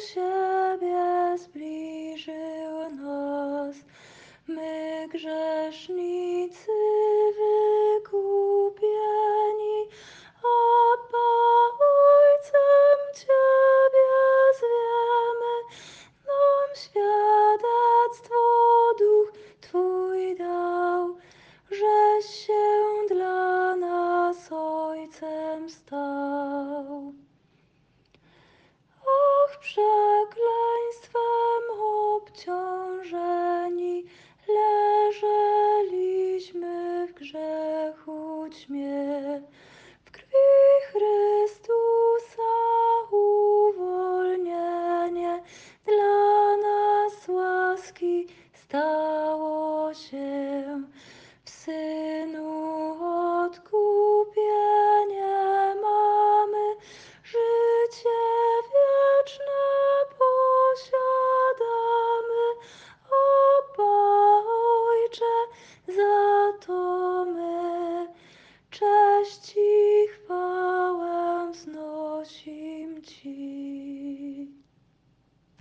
siebie zbliżył nas, my grzesznicy wykupieni, Abba Ojcem Ciebie zwiemy, nam świadectwo Duch Twój dał, że się dla nas Ojcem stał. Przekleństwem obciążeni, leżeliśmy w grzechu ćmie. W krwi Chrystusa uwolnienie dla nas łaski stało się to